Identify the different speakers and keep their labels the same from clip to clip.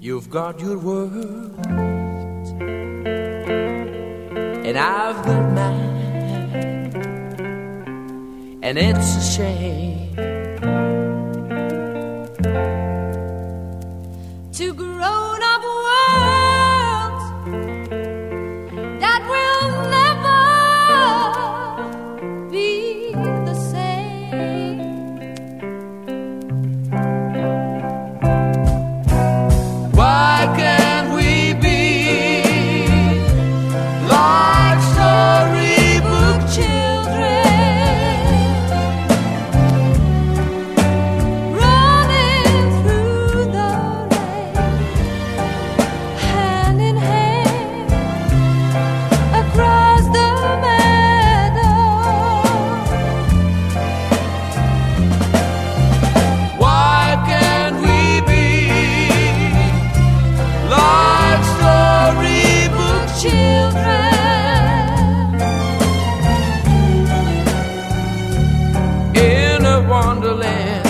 Speaker 1: You've got your words, and I've got mine, and it's a shame.
Speaker 2: To grown up
Speaker 1: wonderland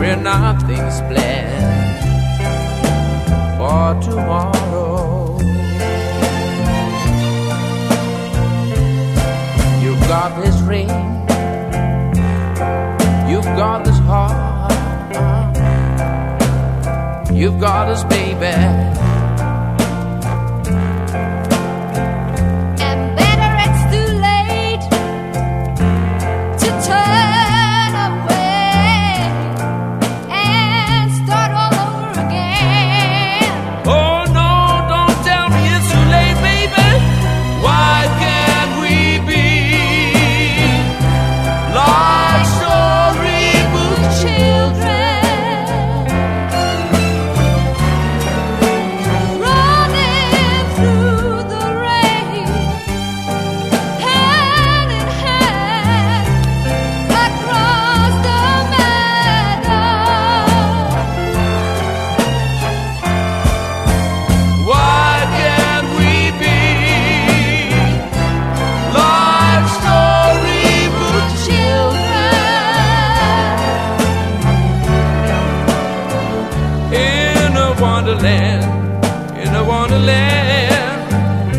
Speaker 1: where nothing's planned for tomorrow? You've got this ring, you've got this heart, you've got this baby.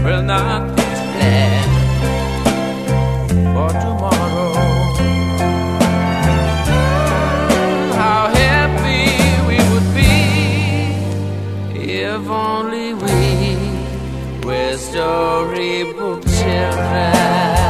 Speaker 1: Will not its for tomorrow. How happy we would be if only we were storybook children.